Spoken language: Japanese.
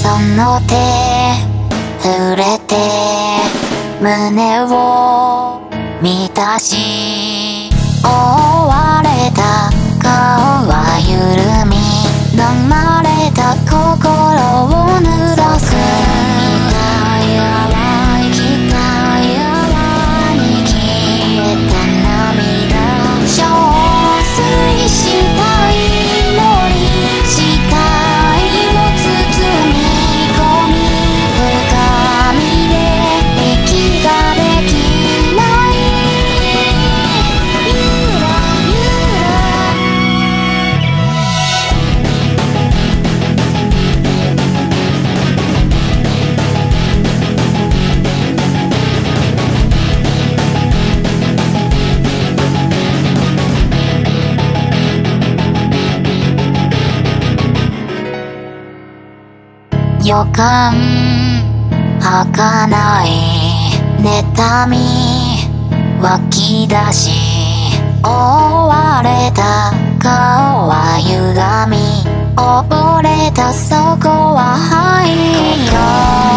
その手触れて胸を満たし。予感儚い妬み湧き出し覆われた顔は歪み溺れたそこは灰色。